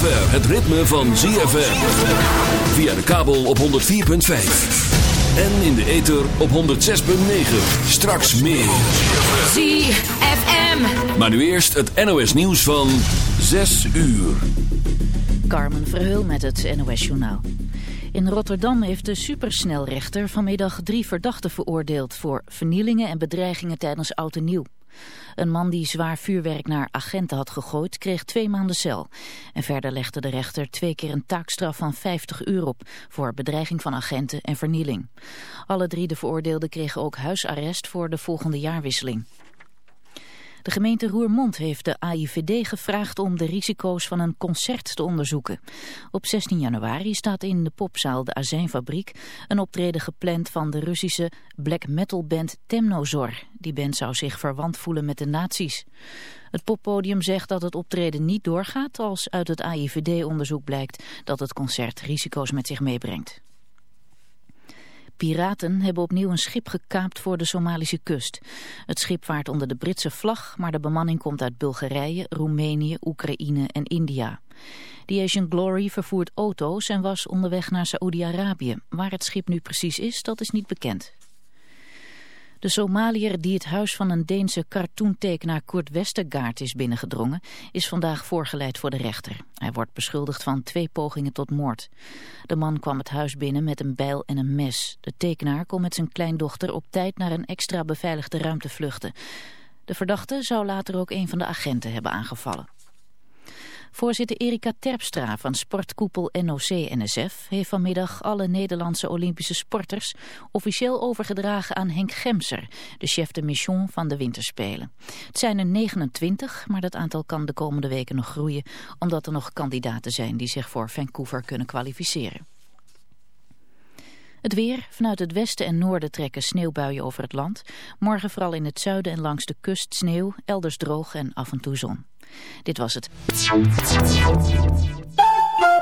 zover het ritme van ZFM. Via de kabel op 104.5. En in de ether op 106.9. Straks meer. ZFM. Maar nu eerst het NOS nieuws van 6 uur. Carmen Verheul met het NOS Journaal. In Rotterdam heeft de supersnelrechter vanmiddag drie verdachten veroordeeld... voor vernielingen en bedreigingen tijdens Oud en Nieuw. Een man die zwaar vuurwerk naar agenten had gegooid kreeg twee maanden cel. En verder legde de rechter twee keer een taakstraf van 50 uur op voor bedreiging van agenten en vernieling. Alle drie de veroordeelden kregen ook huisarrest voor de volgende jaarwisseling. De gemeente Roermond heeft de AIVD gevraagd om de risico's van een concert te onderzoeken. Op 16 januari staat in de popzaal de Azijnfabriek een optreden gepland van de Russische black metal band Temnozor. Die band zou zich verwant voelen met de nazi's. Het poppodium zegt dat het optreden niet doorgaat als uit het AIVD-onderzoek blijkt dat het concert risico's met zich meebrengt. Piraten hebben opnieuw een schip gekaapt voor de Somalische kust. Het schip vaart onder de Britse vlag, maar de bemanning komt uit Bulgarije, Roemenië, Oekraïne en India. The Asian Glory vervoert auto's en was onderweg naar Saoedi-Arabië. Waar het schip nu precies is, dat is niet bekend. De Somaliër die het huis van een Deense cartoontekenaar Kurt Westergaard is binnengedrongen, is vandaag voorgeleid voor de rechter. Hij wordt beschuldigd van twee pogingen tot moord. De man kwam het huis binnen met een bijl en een mes. De tekenaar kon met zijn kleindochter op tijd naar een extra beveiligde ruimte vluchten. De verdachte zou later ook een van de agenten hebben aangevallen. Voorzitter Erika Terpstra van sportkoepel NOC-NSF heeft vanmiddag alle Nederlandse Olympische sporters officieel overgedragen aan Henk Gemser, de chef de mission van de winterspelen. Het zijn er 29, maar dat aantal kan de komende weken nog groeien, omdat er nog kandidaten zijn die zich voor Vancouver kunnen kwalificeren. Het weer. Vanuit het westen en noorden trekken sneeuwbuien over het land. Morgen vooral in het zuiden en langs de kust sneeuw, elders droog en af en toe zon. Dit was het.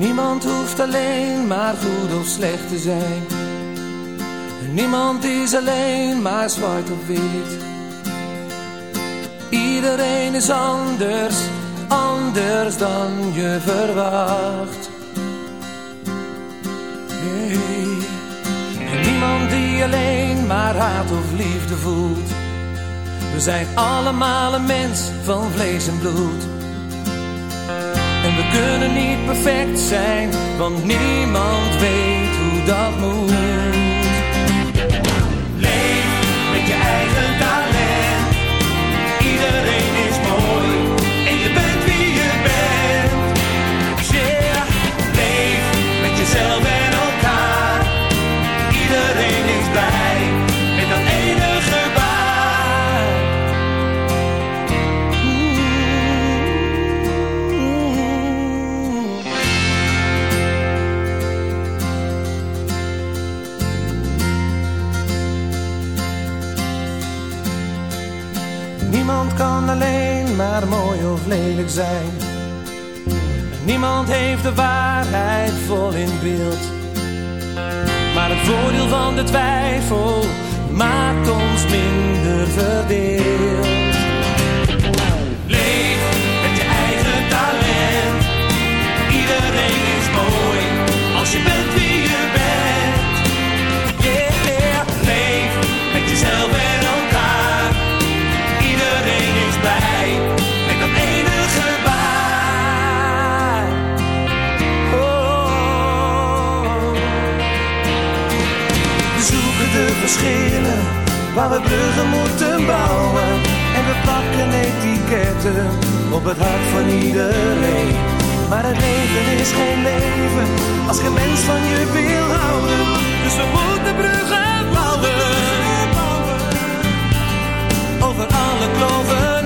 Niemand hoeft alleen maar goed of slecht te zijn. Niemand is alleen maar zwart of wit. Iedereen is anders, anders dan je verwacht. En niemand die alleen maar haat of liefde voelt. We zijn allemaal een mens van vlees en bloed. We kunnen niet perfect zijn, want niemand weet hoe dat moet. Niemand kan alleen maar mooi of lelijk zijn. Niemand heeft de waarheid vol in beeld. Maar het voordeel van de twijfel maakt ons minder verdeeld. Waar we bruggen moeten bouwen. En we plakken etiketten op het hart van iedereen. Maar het leven is geen leven als geen mens van je wil houden. Dus we moeten bruggen bouwen over alle kloven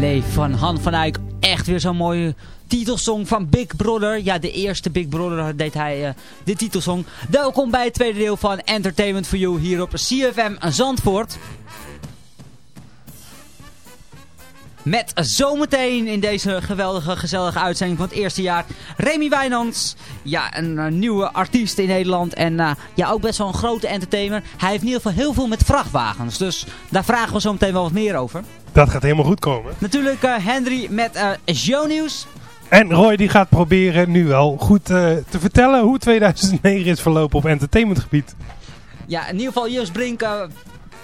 Leef van Han van Eyck. Echt weer zo'n mooie titelsong van Big Brother. Ja, de eerste Big Brother deed hij eh, de titelsong. Welkom bij het tweede deel van Entertainment for You hier op CFM Zandvoort. Met zometeen in deze geweldige, gezellige uitzending van het eerste jaar... Remy Wijnands. Ja, een eh, nieuwe artiest in Nederland. En eh, ja, ook best wel een grote entertainer. Hij heeft in ieder geval heel veel met vrachtwagens. Dus daar vragen we zo meteen wel wat meer over. Dat gaat helemaal goed komen. Natuurlijk eh, Henry met eh shownieuws. En Roy die gaat proberen nu wel goed eh, te vertellen hoe 2009 is verlopen op entertainmentgebied. Ja, in ieder geval Jus Brink eh,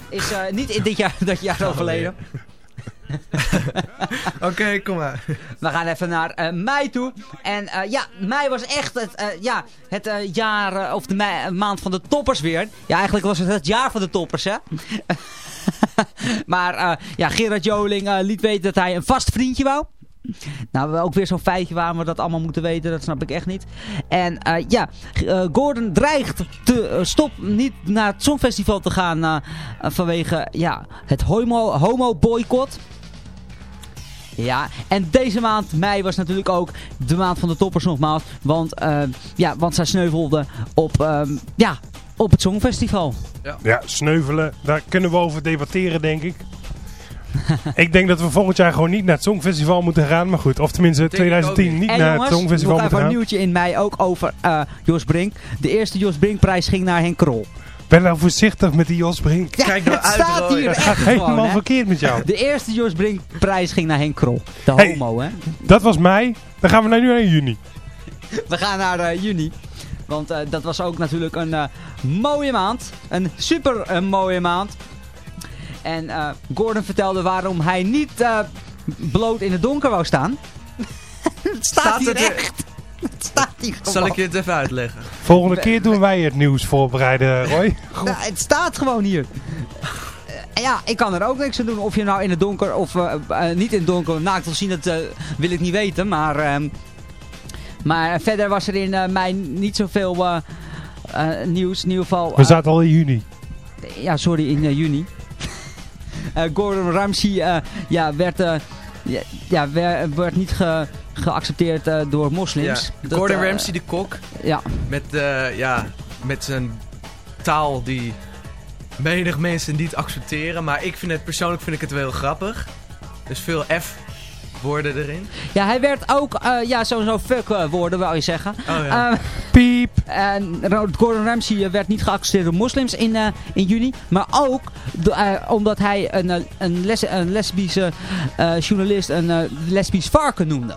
is eh, niet in dit jaar, dat jaar overleden. Oké, kom maar. We gaan even naar eh, mei toe. En eh, ja, mei was echt het, eh, ja, het eh, jaar, eh, of de mei- maand van de toppers weer. Ja, eigenlijk was het het jaar van de toppers, hè. maar eh, ja, Gerard Joling eh, liet weten dat hij een vast vriendje wou. Nou, ook weer zo'n feitje waar we dat allemaal moeten weten, dat snap ik echt niet. En eh, ja, Gordon dreigt te stop niet naar het Songfestival te gaan vanwege ja, het homo, homo boycott. Ja, en deze maand, mei, was natuurlijk ook de maand van de toppers nogmaals. Want, ja, want zij sneuvelden op, ehm, ja, op het Songfestival. Ja, sneuvelen, daar kunnen we over debatteren denk ik. ik denk dat we volgend jaar gewoon niet naar het Songfestival moeten gaan. Maar goed, of tenminste 2010 niet En naar jongens, het Songfestival nog moeten even een gaan. nieuwtje in mei ook over eh, Jos Brink. De eerste Jos Brink prijs ging naar Henk Krol. Ben nou voorzichtig met die Jos Brink. Kijk nou het uit, staat hier Het echt gaat helemaal verkeerd met jou. De eerste Jos Brink prijs ging naar Henk Krol. De Hey. homo, hè. Dat was mei. Dan gaan we naar nu naar juni. We gaan naar eh, juni. Want eh, dat was ook natuurlijk een eh, mooie maand. Een super eh, mooie maand. En eh, Gordon vertelde waarom hij niet eh, bloot in het donker wou staan. het staat, Staat hier het er- echt. Het staat hier gewoon. Zal ik je het even uitleggen? Volgende keer doen wij het nieuws voorbereiden, Roy. Ja, het staat gewoon hier. Ja, ik kan er ook niks aan doen. Of je nou in het donker of niet in het donker naakt wil zien, dat eh, wil ik niet weten. Maar, ehm, maar verder was er in eh, mei niet zoveel eh, eh, nieuws. In ieder geval... We zaten al in juni. ja, sorry, in juni. Eh, Gordon Ramsay eh, ja, werd, eh, ja, ja, wer- werd niet ge- geaccepteerd eh, door moslims. Ja. Dat, Gordon Ramsay de kok. Ja. Met, eh, ja, met zijn taal die menig mensen niet accepteren. Maar ik vind het persoonlijk vind ik het wel heel grappig. Dus veel F-woorden erin. Ja, hij werd ook, eh, ja, sowieso fuck eh, woorden, wou je zeggen. Oh ja. Eh, Piep. En Gordon Ramsay werd niet geaccepteerd door moslims in, uh, in juni. Maar ook uh, omdat hij een, een, les, een lesbische uh, journalist een lesbisch varken noemde.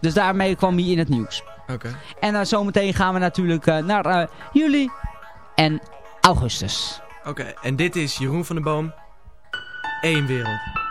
Dus daarmee kwam hij in het nieuws. Oké. Okay. En zometeen gaan we natuurlijk naar juli en augustus. Oké, okay, en dit is Jeroen van der Boom. Eén wereld.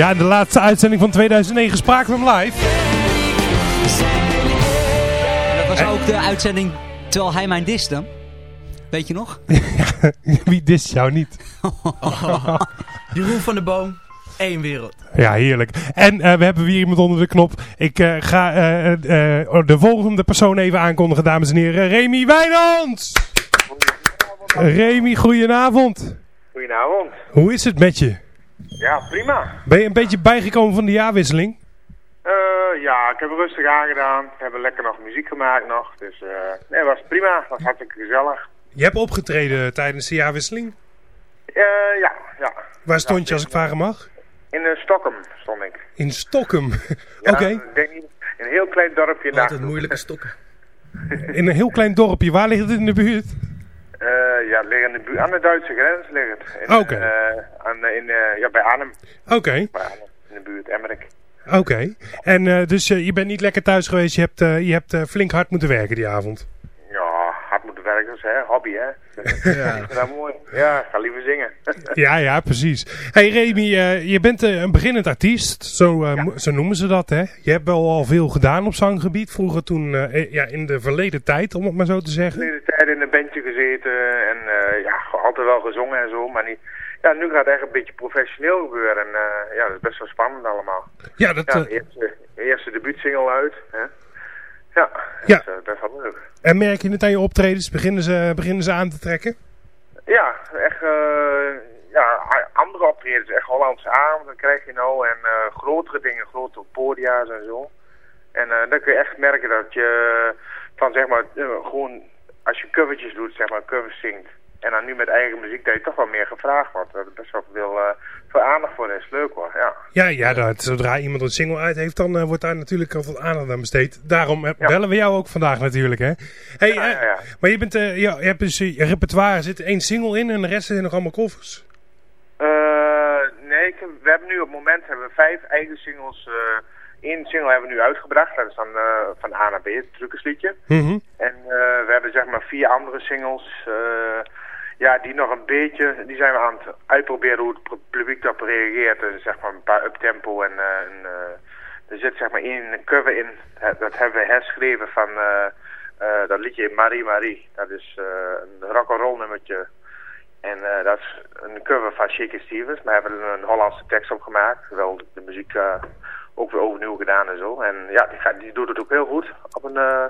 Ja, de laatste uitzending van 2009 spraken we hem live. Dat was ook de uitzending terwijl hij mijn diste. Weet je nog? Wie dist jou niet? Oh. Jeroen van der Boom, één wereld. Ja, heerlijk. En uh, we hebben weer iemand onder de knop. Ik uh, ga uh, de volgende persoon even aankondigen, dames en heren. Remy Wijnands! Remy, goedenavond. Goedenavond. Hoe is het met je? Ja, prima. Ben je een beetje bijgekomen van de jaarwisseling? Uh, ja, ik heb rustig aangedaan. We hebben lekker nog muziek gemaakt nog. Dus uh, nee, het was prima. Het was hartstikke gezellig. Je hebt opgetreden tijdens de jaarwisseling? Uh, ja, ja. Waar stond je als ik vragen mag? In uh, Stockholm stond ik. In Stockholm? ja, Oké. Ik denk in een heel klein dorpje. Wat een moeilijke stokken. in een heel klein dorpje. Waar ligt het in de buurt? Uh, ja, ligt in de buurt, aan de Duitse grens ligt het. Oké. Okay. Uh, in, uh, ja, bij Arnhem. Oké. Okay. in de buurt, Emmerik. Oké. En eh, dus eh, je bent niet lekker thuis geweest. Je hebt, eh, je hebt eh, flink hard moeten werken die avond. Hè, hobby hè. Ja. Ik vind dat mooi. Ja, ga liever zingen. Ja, ja, precies. Hey Remy, eh, je bent eh, een beginnend artiest. Zo, eh, zo noemen ze dat, hè? Je hebt wel al veel gedaan op zanggebied. Vroeger toen, ja, in de verleden tijd, om het maar zo te zeggen. de hele tijd in een bandje gezeten en ja, altijd wel gezongen en zo, maar niet... Ja, nu gaat het echt een beetje professioneel gebeuren en ja, dat is best wel spannend allemaal. Ja, dat, Ja, de eerste, de eerste debuutsingle uit, hè. Ja, Ja. dat is eh, best wel leuk. En merk je het aan je optredens? Beginnen ze, beginnen ze aan te trekken? Ja, echt, eh, ja, andere optredens, echt Hollandse avonden krijg je nou en eh, grotere dingen, grotere podia's en zo. En dan kun je echt merken dat je van zeg maar, gewoon als je covertjes doet, zeg maar, covers zingt. En dan nu met eigen muziek, dat je toch wel meer gevraagd wordt. Dat er best wel veel, eh, veel aandacht voor is. Leuk hoor, ja. Ja, ja dat, zodra iemand een single uit heeft, dan eh, wordt daar natuurlijk al veel aandacht aan besteed. Daarom eh, bellen we jou ook vandaag natuurlijk, hè? Hey, Maar je, bent, ja, je hebt dus je repertoire, er zit één single in en de rest zijn nog allemaal covers. Nee, we hebben nu op het moment hebben we vijf eigen singles. Eén single hebben we nu uitgebracht, dat is dan eh, van A naar B, het truckersliedje. Mhm. En we hebben zeg maar vier andere singles. Ja, die nog een beetje, die zijn we aan het uitproberen hoe het pu- publiek daarop reageert. Er is zeg maar een paar uptempo en eh, een, eh, er zit zeg maar één cover in. Dat hebben we herschreven van eh, dat liedje Marie Marie. Dat is een rock'n'roll nummertje. En dat is een cover van Shaky Stevens. Maar we hebben er een Hollandse tekst op gemaakt. Wel de muziek ook weer overnieuw gedaan en zo. En ja, die, gaat, die doet het ook heel goed op een, eh,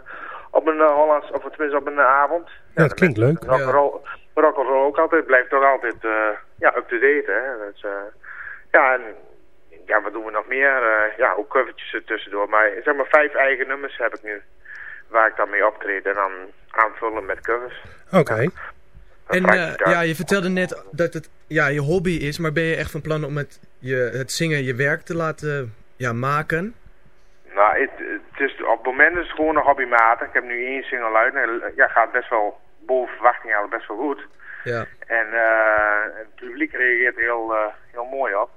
op een Hollands, of tenminste op een avond. Ja, dat klinkt leuk. Rock'n'roll ook altijd, blijft toch altijd eh, ja, up-to-date. Hè? Eh, ja, en ja, wat doen we nog meer? Eh, ja, ook covertjes er tussendoor. Maar zeg maar vijf eigen nummers heb ik nu. Waar ik dan mee optreed en dan aanvullen met covers. Oké. En ja, je vertelde net dat het ja, je hobby is, maar ben je echt van plan om het, je, het zingen je werk te laten ja, maken? Nou, het, het is, op het moment is het gewoon een hobbymatig. Ik heb nu één single uit. En ja, gaat best wel boven verwachting eigenlijk best wel goed. Ja. En eh, het publiek reageert heel, eh, heel mooi op.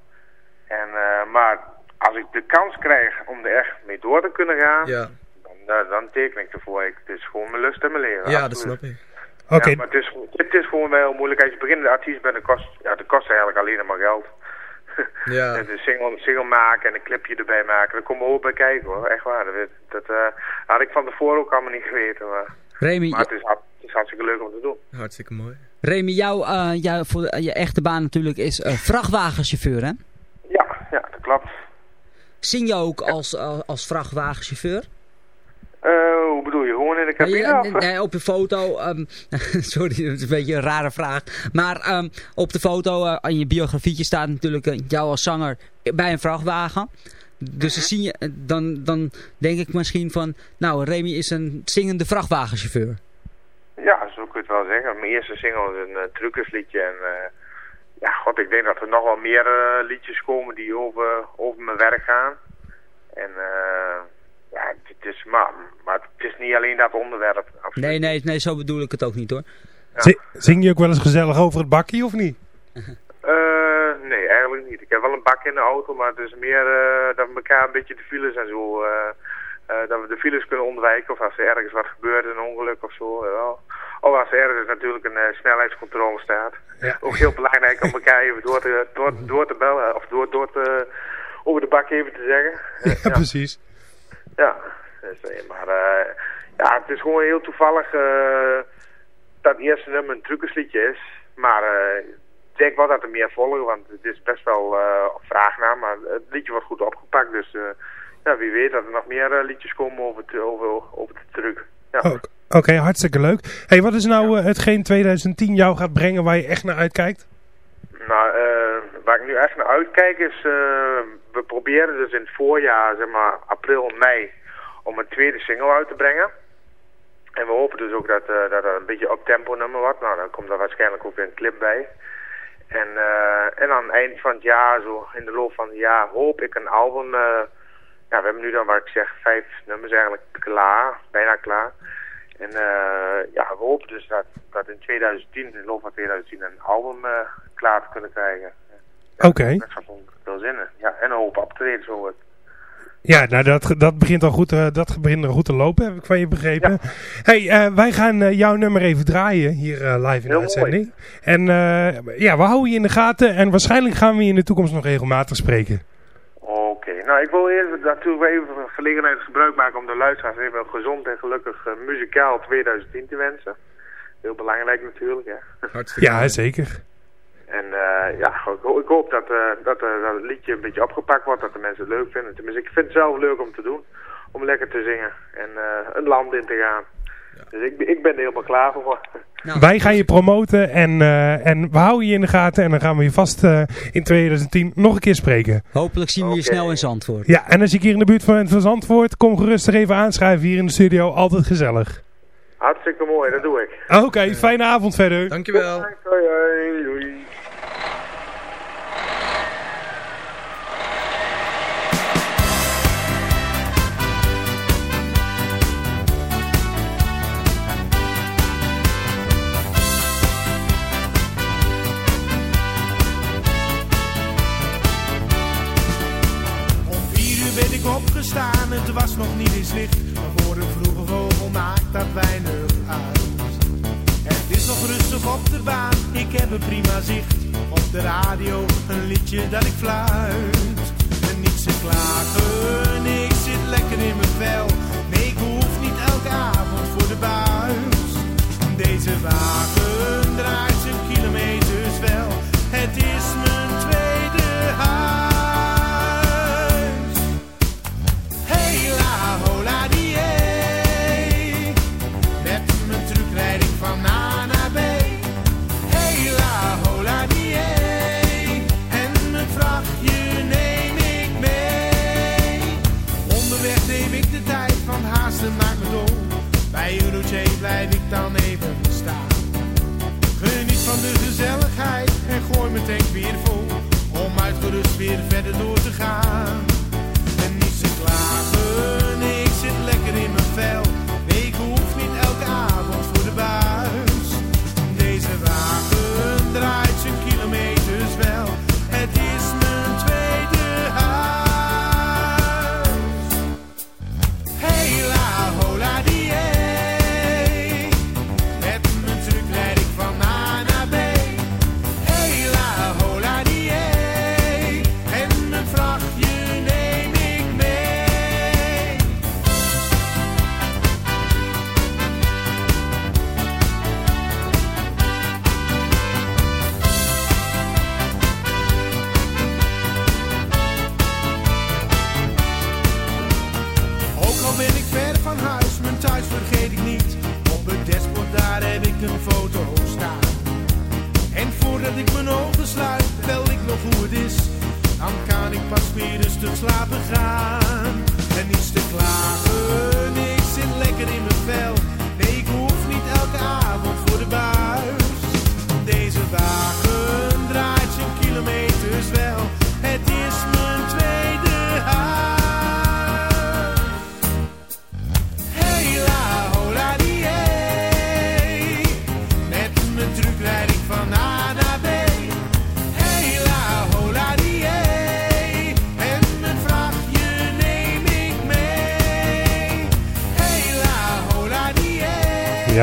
En, eh, maar als ik de kans krijg om er echt mee door te kunnen gaan, Ja, dan, dan teken ik ervoor. Ik, het is gewoon mijn lust en mijn leven. ja dat snap ik. Oké. Ja, maar het is, gewoon- het is gewoon wel heel moeilijk. Als je beginnende artiest bent, dan kost, ja, dat kost eigenlijk alleen maar geld. Ja. En een single, een single maken en een clipje erbij maken, daar komen we ook bij kijken hoor. Echt waar. Dat, dat eh, had ik van tevoren ook allemaal niet geweten. Maar, Remy, maar het, is, hart- het is hartstikke leuk om te doen. Hartstikke mooi. Remy jouw, eh, jouw, voor, eh, je echte baan natuurlijk is eh, vrachtwagenchauffeur, hè? Ja, ja, dat klopt. Zing je ook als, als vrachtwagenchauffeur? Eh, hoe bedoel je? Gewoon in de cabine? Ja, of? nee, op je foto, ehm, sorry, dat is een beetje een rare vraag. Maar ehm, op de foto, eh, in je biografietje staat natuurlijk eh, jou als zanger bij een vrachtwagen. Dus dan, zie je, eh, dan, dan denk ik misschien van, nou Remy is een zingende vrachtwagenchauffeur. Ja, zo kun je het wel zeggen. Mijn eerste single is een uh, truckersliedje. En uh, ja, god, ik denk dat er nog wel meer uh, liedjes komen die over, over mijn werk gaan. En uh, ja, het is, maar, maar het is niet alleen dat onderwerp. Absoluut. Nee, nee, nee, zo bedoel ik het ook niet hoor. Ja. Zing je ook wel eens gezellig over het bakje of niet? Eigenlijk niet. Ik heb wel een bak in de auto, maar het is meer uh, dat we elkaar een beetje de files en zo... Uh, uh, dat we de files kunnen ontwijken of als er ergens wat gebeurt, een ongeluk of zo. Wel. Of als er ergens natuurlijk een snelheidscontrole staat. Ja. Ook heel belangrijk om elkaar even door te, door, door te bellen of door, door te, over de bak even te zeggen. Ja, ja. precies. Ja, dus, maar uh, ja, het is gewoon heel toevallig uh, dat het eerste nummer een truckersliedje is. Maar uh, ik denk wel dat er meer volgen, want het is best wel uh, vraag naar, maar het liedje wordt goed opgepakt. Dus uh, ja, wie weet dat er nog meer uh, liedjes komen over, te, over, over de truc. Ja. Oh, Oké, okay, hartstikke leuk. hey, wat is nou hetgeen 2010 jou gaat brengen waar je echt naar uitkijkt? Nou, uh, waar ik nu echt naar uitkijk is, uh, we proberen dus in het voorjaar, zeg maar april, mei, om een tweede single uit te brengen. En we hopen dus ook dat, uh, dat er een beetje op tempo nummer wordt. Nou, dan komt er waarschijnlijk ook weer een clip bij. En, uh, en aan het eind van het jaar, zo in de loop van het jaar, hoop ik een album. Uh, ja, we hebben nu dan, waar ik zeg, vijf nummers eigenlijk klaar, bijna klaar. En uh, ja, we hopen dus dat, dat in 2010, in de loop van 2010, een album uh, klaar te kunnen krijgen. Oké. Okay. Dat zou zin in. Ja, en een hoop optreden zo wordt. Ja, nou dat, dat, begint al goed, eh, dat begint al goed te lopen, heb ik van je begrepen. Hey, eh, wij gaan eh, jouw nummer even draaien hier live in de Heel uitzending. En eh, ja, we houden je in de gaten en waarschijnlijk gaan we je in de toekomst nog regelmatig spreken. Oké, nou ik wil even natuurlijk even van gelegenheid gebruik maken om de luisteraars even een gezond en gelukkig muzikaal 2010 te wensen. Heel belangrijk natuurlijk, hè. Hartstikke Ja, zeker. En eh, ja, ik, ho- ik hoop dat, eh, dat, eh, dat het liedje een beetje opgepakt wordt, dat de mensen het leuk vinden. Tenminste, ik vind het zelf leuk om te doen, om lekker te zingen en eh, een land in te gaan. Dus ik, ben- ik ben er helemaal klaar voor. Wij gaan je promoten en, eh, en we houden je in de gaten en dan gaan we je vast eh, in 2010 nog een keer spreken. Hopelijk zien we je snel in Zandvoort. Ja, en als ik hier in de buurt van, van Zandvoort, kom gerust er even aanschrijven hier in de studio. Altijd gezellig. Hartstikke mooi, dat doe ik. Oké, fijne avond verder. Dankjewel. Hoi, hoi, doei. Rustig op de baan, ik heb een prima zicht. Op de radio een liedje dat ik fluit. En niet te klagen, ik zit lekker in mijn vel. Nee, ik hoef niet elke avond voor de buis. Deze wagen draait zijn kilometers wel. Het is gezelligheid en gooi tank weer vol. Om uitgerust weer verder door te gaan. En niet te klagen, ik zit lekker in mijn vel.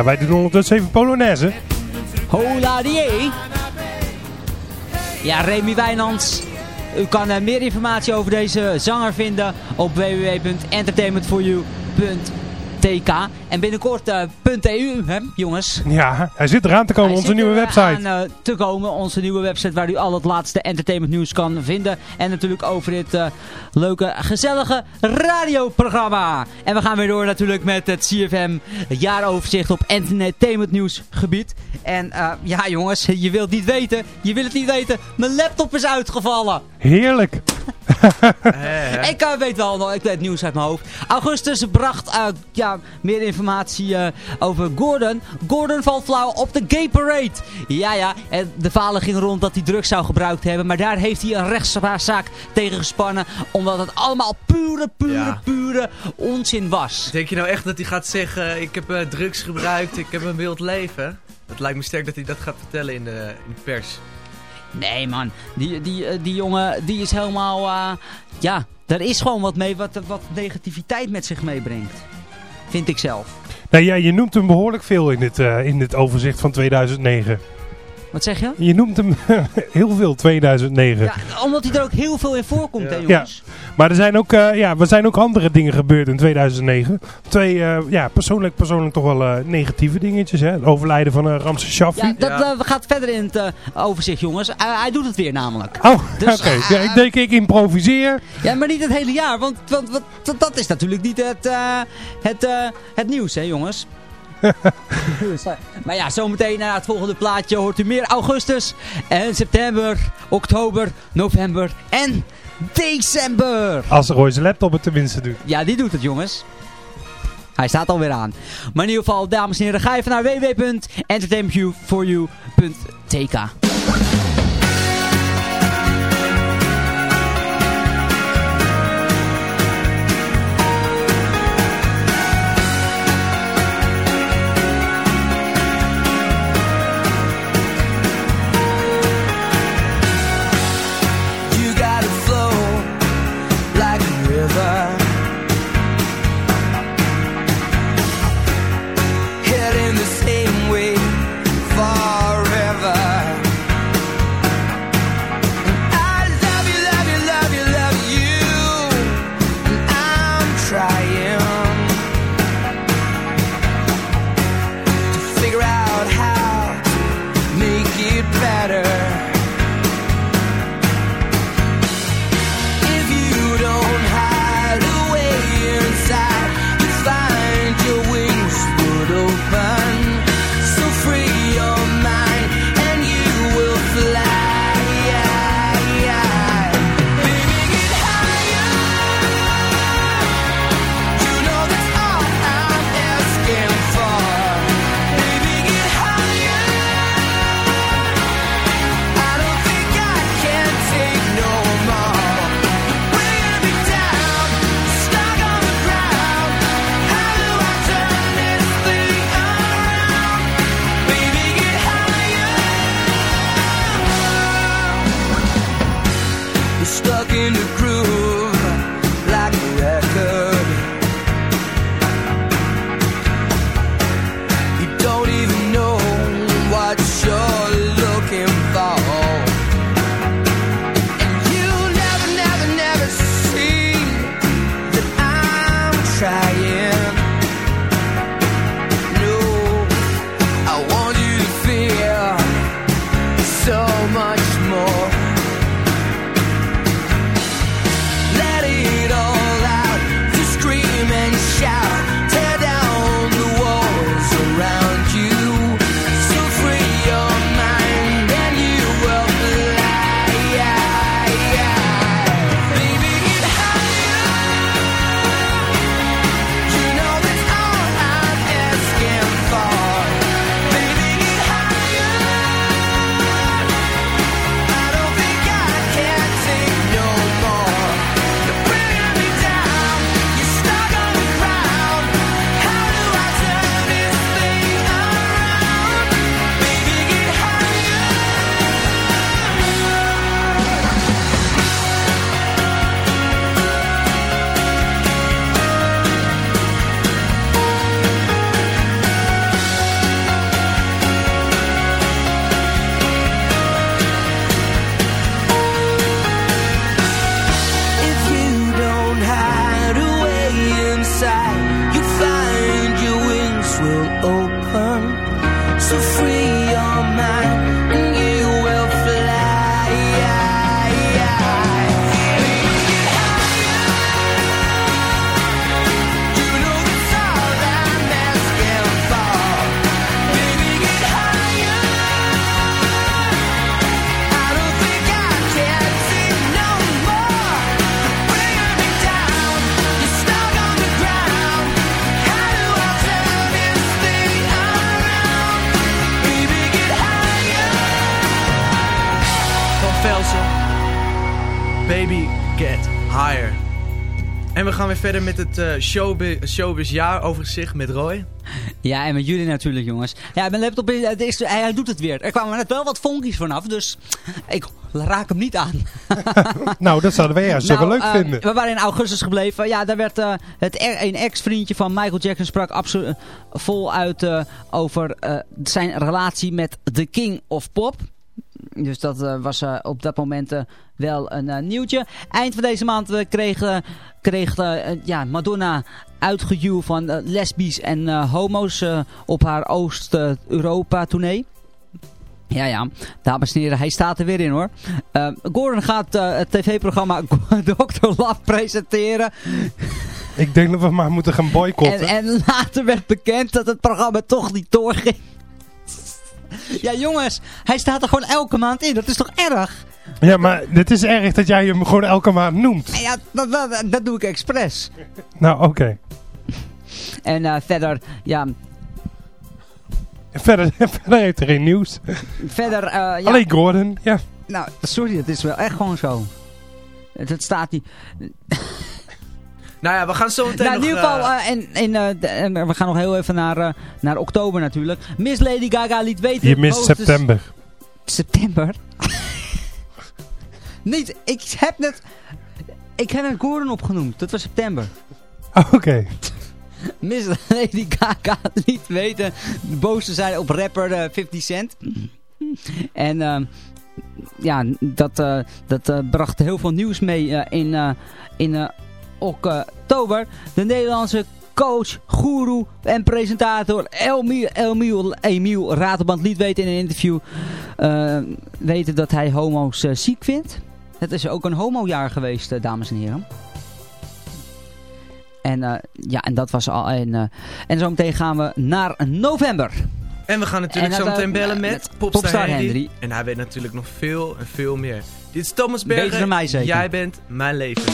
Wij doen ondertussen even Polonaise. Hola die Ja, Remy Wijnands. U kan eh, meer informatie over deze zanger vinden op www.entertainmentyou.tk En binnenkort eh, .eu, hè, jongens. Ja, hij zit eraan te komen, Hij onze nieuwe website. Aan, eh, te komen, onze nieuwe website waar u al het laatste entertainment nieuws kan vinden. En natuurlijk over dit eh, leuke, gezellige radioprogramma. En we gaan weer door natuurlijk met het CFM jaaroverzicht op entertainment nieuwsgebied. En eh, ja jongens, je wilt niet weten, je wil het niet weten, mijn laptop is uitgevallen. Heerlijk. Ik uh, weet wel nog, ik weet het nieuws uit mijn hoofd. Augustus bracht uh, ja, meer informatie uh, over Gordon. Gordon valt flauw op de Gay Parade. Ja, ja, de falen ging rond dat hij drugs zou gebruikt hebben. Maar daar heeft hij een rechtszaak tegen gespannen. Omdat het allemaal pure, pure, ja. pure onzin was. Denk je nou echt dat hij gaat zeggen, ik heb uh, drugs gebruikt, ik heb een wild leven? Het lijkt me sterk dat hij dat gaat vertellen in de, in de pers. Nee man, die, die, eh, die jongen die is helemaal... eh, ja, daar is gewoon wat mee wat, wat negativiteit met zich meebrengt. Vind ik zelf. Nou ja, je noemt hem behoorlijk veel in dit, eh, in dit overzicht van 2009. Wat zeg je? Je noemt hem heel veel 2009. Ja, omdat hij er ook heel veel in voorkomt, hè Ja, jongens. maar er zijn ook, eh, ja, er zijn ook andere dingen gebeurd in 2009. Twee, eh, ja, persoonlijk, persoonlijk toch wel eh, negatieve dingetjes. Hè? Het overlijden van uh, Ramses Shaffi. Ja, dat gaat verder in het eh, overzicht, jongens. Hij doet het weer namelijk. Oh, Dus, oké. Ja, ik denk ik improviseer. Ja, maar niet het hele jaar, want, want, want dat- dat is natuurlijk niet het, eh, het, eh, het nieuws, hè jongens. Maar ja, zometeen na het volgende plaatje hoort u meer augustus en september, oktober, november en december. Als Roy zijn laptop het tenminste doet. Ja, die doet het jongens. Hij staat alweer aan. Maar in ieder geval, dames en heren, ga even naar www.entertainmentforyou.tk verder met het eh showbiz, showbiz jaaroverzicht met Roy. Ja, en met jullie natuurlijk, jongens. Ja, mijn laptop is, het is, hij, hij doet het weer. Er kwamen net wel wat vonkies vanaf, dus ik raak hem niet aan. nou, dat zouden wij juist Nou, wel leuk eh, vinden. We waren in augustus gebleven. Ja, daar werd eh, het er- een ex-vriendje van Michael Jackson sprak absoluut voluit eh, over eh, zijn relatie met The King of Pop. Dus dat eh, was eh, op dat moment eh, wel een nieuwtje. Eind van deze maand kreeg, kreeg ja, Madonna uitgejuw van lesbisch en homo's op haar Oost-Europa tournee. Ja, ja. Dames en heren, hij staat er weer in hoor. Eh, Gordon gaat het tv-programma Dr. Love presenteren. Ik denk dat we maar moeten gaan En, boycotten. en later werd bekend dat het programma toch niet doorging. Ja jongens, hij staat er gewoon elke maand in. Dat is toch erg? Ja, maar het is erg dat jij hem gewoon elke maand noemt. Ja, dat, dat, dat doe ik expres. Nou, oké. En eh, verder, ja, Verder, verder heeft er geen nieuws. verder, eh, ja. Alleen Gordon, ja. Nou, sorry, dat is wel echt gewoon zo. Het, het staat niet... Nou ja, we gaan zo meteen Nou, in nog, ieder geval, eh, eh, en, en, eh, de- en we gaan nog heel even naar, eh, naar oktober natuurlijk. Miss Lady Gaga liet weten... Je mist september. September? Niet, ik heb net... Ik heb net Gordon opgenoemd, dat was september. Oh, Oké. Miss Lady Gaga liet weten boos te zijn op rapper eh, 50 Cent. En ehm, ja, dat, eh, dat bracht heel veel nieuws mee in, eh, in eh, oktober. De Nederlandse coach, guru en presentator Elmiel, Elmiel, Emiel Raterband liet weten in een interview eh, weten dat hij homo's eh, ziek vindt. Het is ook een homojaar geweest, eh, dames en heren. En, ja, en dat was al. En, en zometeen gaan we naar november. En we gaan natuurlijk zo meteen bellen met, met Popstar, Popstar Henry. Henry. En hij weet natuurlijk nog veel en veel meer. Dit is Thomas Berger. Beter dan mij zeker. Jij bent mijn leven.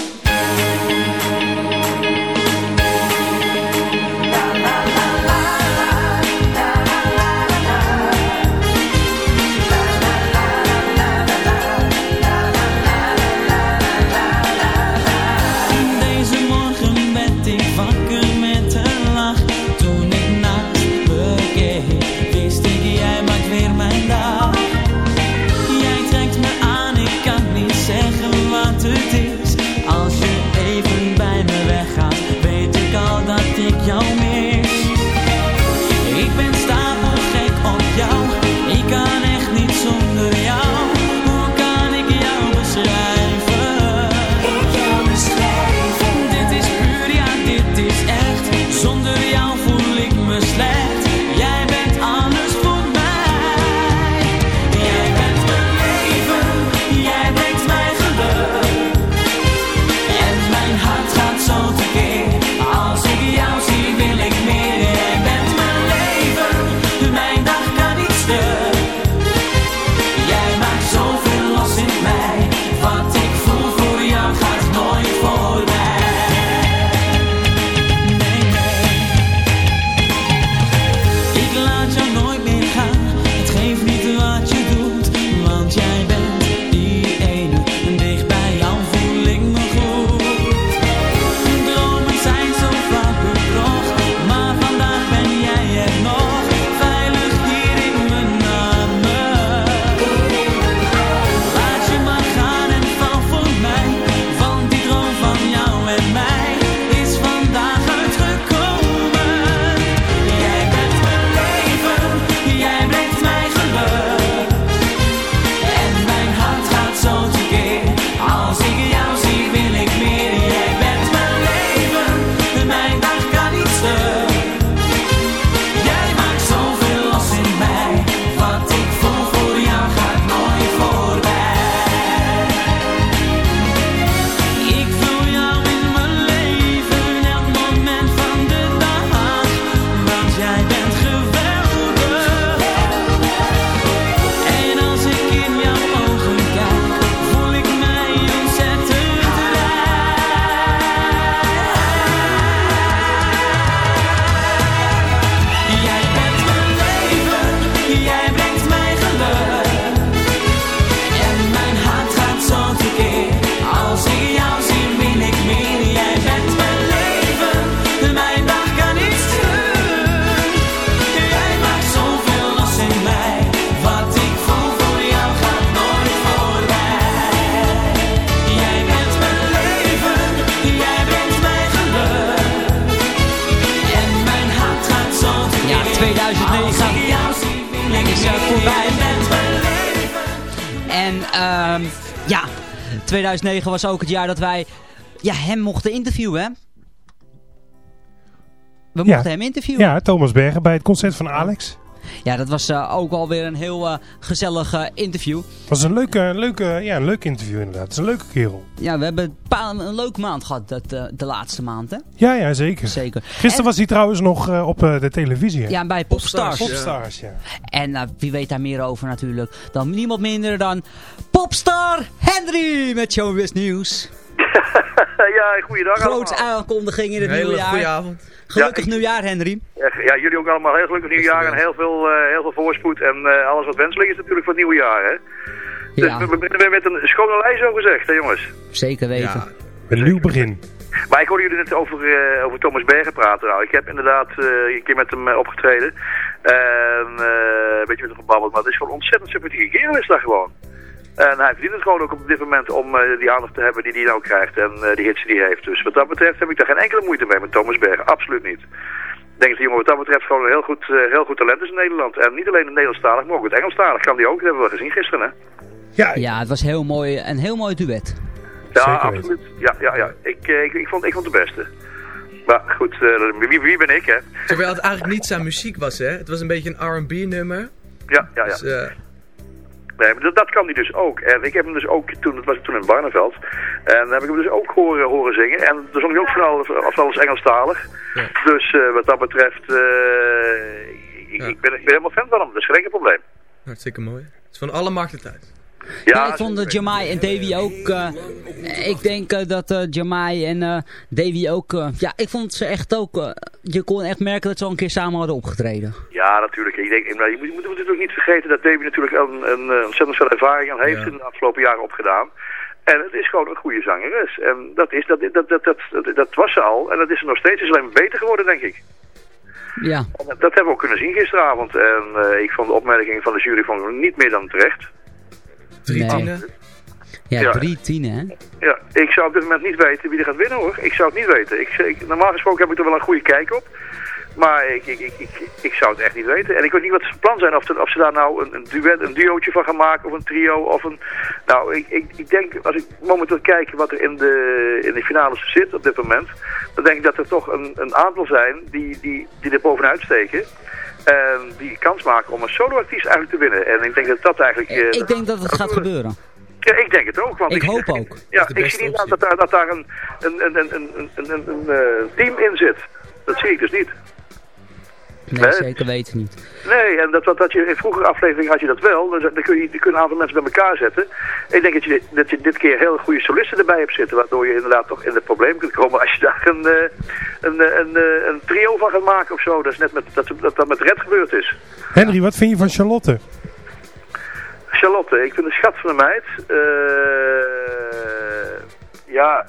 2009 was ook het jaar dat wij ja, hem mochten interviewen, hè? We Ja. mochten hem interviewen. Ja, Thomas Bergen bij het concert van Alex. Ja, dat was uh, ook alweer een heel uh, gezellig uh, interview. Het was een leuke, leuke, ja, een leuk interview inderdaad. Het is een leuke kerel. Ja, we hebben een, een leuke maand gehad, dat, de laatste maand, hè? Ja, ja, zeker. zeker. Gisteren en, was hij trouwens nog op de televisie. Hè? Ja, bij Popstars. Popstars, ja. En wie weet daar meer over natuurlijk dan niemand minder dan Popstar Henry met Showbiz Nieuws. ja, goeiedag Groot aankondiging in het nieuwe jaar. Goedenavond. Gelukkig ja, nieuwjaar, Henry. Ja, jullie ook allemaal heel gelukkig nieuwjaar en heel veel, uh, heel veel voorspoed. En uh, alles wat wenselijk is natuurlijk voor het nieuwe jaar, hè? Dus ja. we beginnen weer met een schone lijst, zo gezegd, hè jongens? Zeker weten. Ja, een nieuw begin. Maar ik hoorde jullie net over, uh, over Thomas Bergen praten. Nou, ik heb inderdaad een keer met hem opgetreden. En een beetje met hem gebabbeld. Maar het is gewoon ontzettend sympathieke kerel is dat gewoon. En hij verdient het gewoon ook op dit moment om uh, die aandacht te hebben die hij nou krijgt en uh, die hits die hij heeft. Dus wat dat betreft heb ik daar geen enkele moeite mee met Thomas Bergen. Absoluut niet. Ik denk dat die jongen wat dat betreft gewoon een heel goed, uh, heel goed talent is in Nederland. En niet alleen het Nederlandstalig, maar ook het Engelstalig kan die ook. Dat hebben we gezien gisteren, hè? Ja, ja het was heel mooi, een heel mooi duet. Ja, Zeker absoluut. Ja, ja, ja. Ik, ik, ik, vond, ik vond de beste. Maar goed, wie, wie ben ik, hè? Terwijl het eigenlijk niet zijn muziek was, hè? Het was een beetje een R&B nummer. Ja, ja, ja. Dus, Nee, maar dat, dat, kan hij dus ook. En ik heb hem dus ook, toen, dat was toen in Barneveld, en heb ik hem dus ook horen, horen zingen. En toen zong hij ook van alles, van alles Engelstalig. Ja. Dus uh, wat dat betreft, uh, ik, ja. ik, ben, ik ben helemaal fan van hem, dat is geen enkel probleem. Hartstikke mooi. Het is van alle markten tijd. Ja, ja, ik vond dat Jamai en Davy ook, uh, ik denk uh, dat uh, Jamai en uh, Davy ook, ja, ik vond ze echt ook, je kon echt merken dat ze al een keer samen hadden opgetreden. Ja, natuurlijk. Ik denk, nou, je, moet, je moet natuurlijk niet vergeten dat Davy natuurlijk een, een ontzettend veel ervaring aan heeft ja. in de afgelopen jaren opgedaan. En het is gewoon een goede zangeres. En dat, is, dat, dat, dat, dat, dat, dat was ze al. En dat is er nog steeds. is alleen beter geworden, denk ik. Ja. En dat hebben we ook kunnen zien gisteravond. En ik vond de opmerking van de jury van niet meer dan terecht. Drie nee. tienen? Ja, ja, drie tienen, hè? Ja, ik zou op dit moment niet weten wie er gaat winnen, hoor. Ik zou het niet weten. Ik, ik, normaal gesproken heb ik er wel een goede kijk op. Maar ik, ik, ik, ik, ik zou het echt niet weten. En ik weet niet wat zijn plan zijn. Of, te, of ze daar nou een, een duet, een duootje van gaan maken. Of een trio. Of een... Nou, ik, ik, ik denk, als ik momenteel kijk wat er in de, in de finales zit op dit moment. Dan denk ik dat er toch een, een aantal zijn die, die, die er bovenuit steken. En die kans maken om een solo-artiest eigenlijk te winnen. En ik denk dat dat eigenlijk... Uh, ik denk dat het gaat gebeuren. Ja, ik denk het ook. Want ik, ik hoop ook. Ja, ik zie niet dat daar, dat daar een, een, een, een, een, een, een, een uh, team in zit. Dat zie ik dus niet. Nee, zeker weten niet. Nee, en dat, dat, dat je, in vroegere afleveringen had je dat wel. Dan, dan kun je, kun een aantal mensen bij elkaar zetten. Ik denk dat je, dat je dit keer heel goede solisten erbij hebt zitten. Waardoor je inderdaad toch in het probleem kunt komen als je daar een, een, een, een, een trio van gaat maken of zo. Dat is net met, dat, dat, dat met Red gebeurd is. Henry, wat vind je van Charlotte? Charlotte, ik vind een schat van een meid. Uh, ja...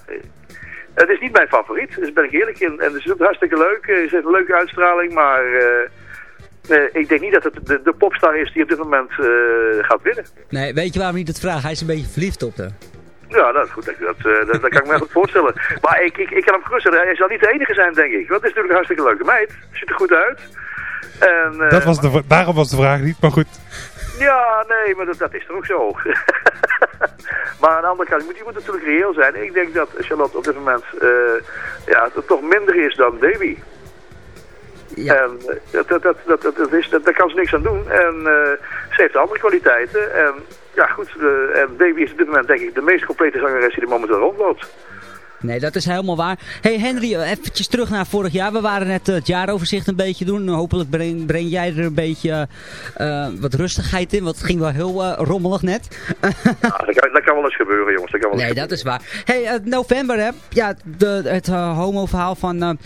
Het is niet mijn favoriet, dus ben ik eerlijk in. En het is hartstikke leuk, ze heeft een leuke uitstraling, maar uh, ik denk niet dat het de, de, popstar is die op dit moment uh, gaat winnen. Nee, weet je waarom niet het vraag? Hij is een beetje verliefd op haar. Ja, dat is goed. Dat, dat, dat, dat kan ik me goed voorstellen. Maar ik, ik, ik kan hem geruststellen, hij zal niet de enige zijn, denk ik. Want het is natuurlijk een hartstikke leuke meid. Ziet er goed uit. En, uh, dat was de, daarom was de vraag niet, maar goed. Ja, nee, maar dat, dat is toch ook zo. maar aan de andere kant, je moet, je moet natuurlijk reëel zijn. Ik denk dat Charlotte op dit moment uh, ja, toch minder is dan Davy. Ja. En dat, dat, dat, dat, dat, is, dat, daar kan ze niks aan doen. En uh, ze heeft andere kwaliteiten. En ja, goed. Uh, en Davy is op dit moment denk ik de meest complete zangeres die er momenteel rondloopt. Nee, dat is helemaal waar. hey Henry, eventjes terug naar vorig jaar. We waren net het jaaroverzicht een beetje doen. Hopelijk breng, breng jij er een beetje uh, wat rustigheid in. Want het ging wel heel uh, rommelig net. ja, dat, kan, dat kan wel eens gebeuren, jongens. Dat kan wel nee, dat is waar. hey, uh, november, hè? Ja, de, het homo-verhaal van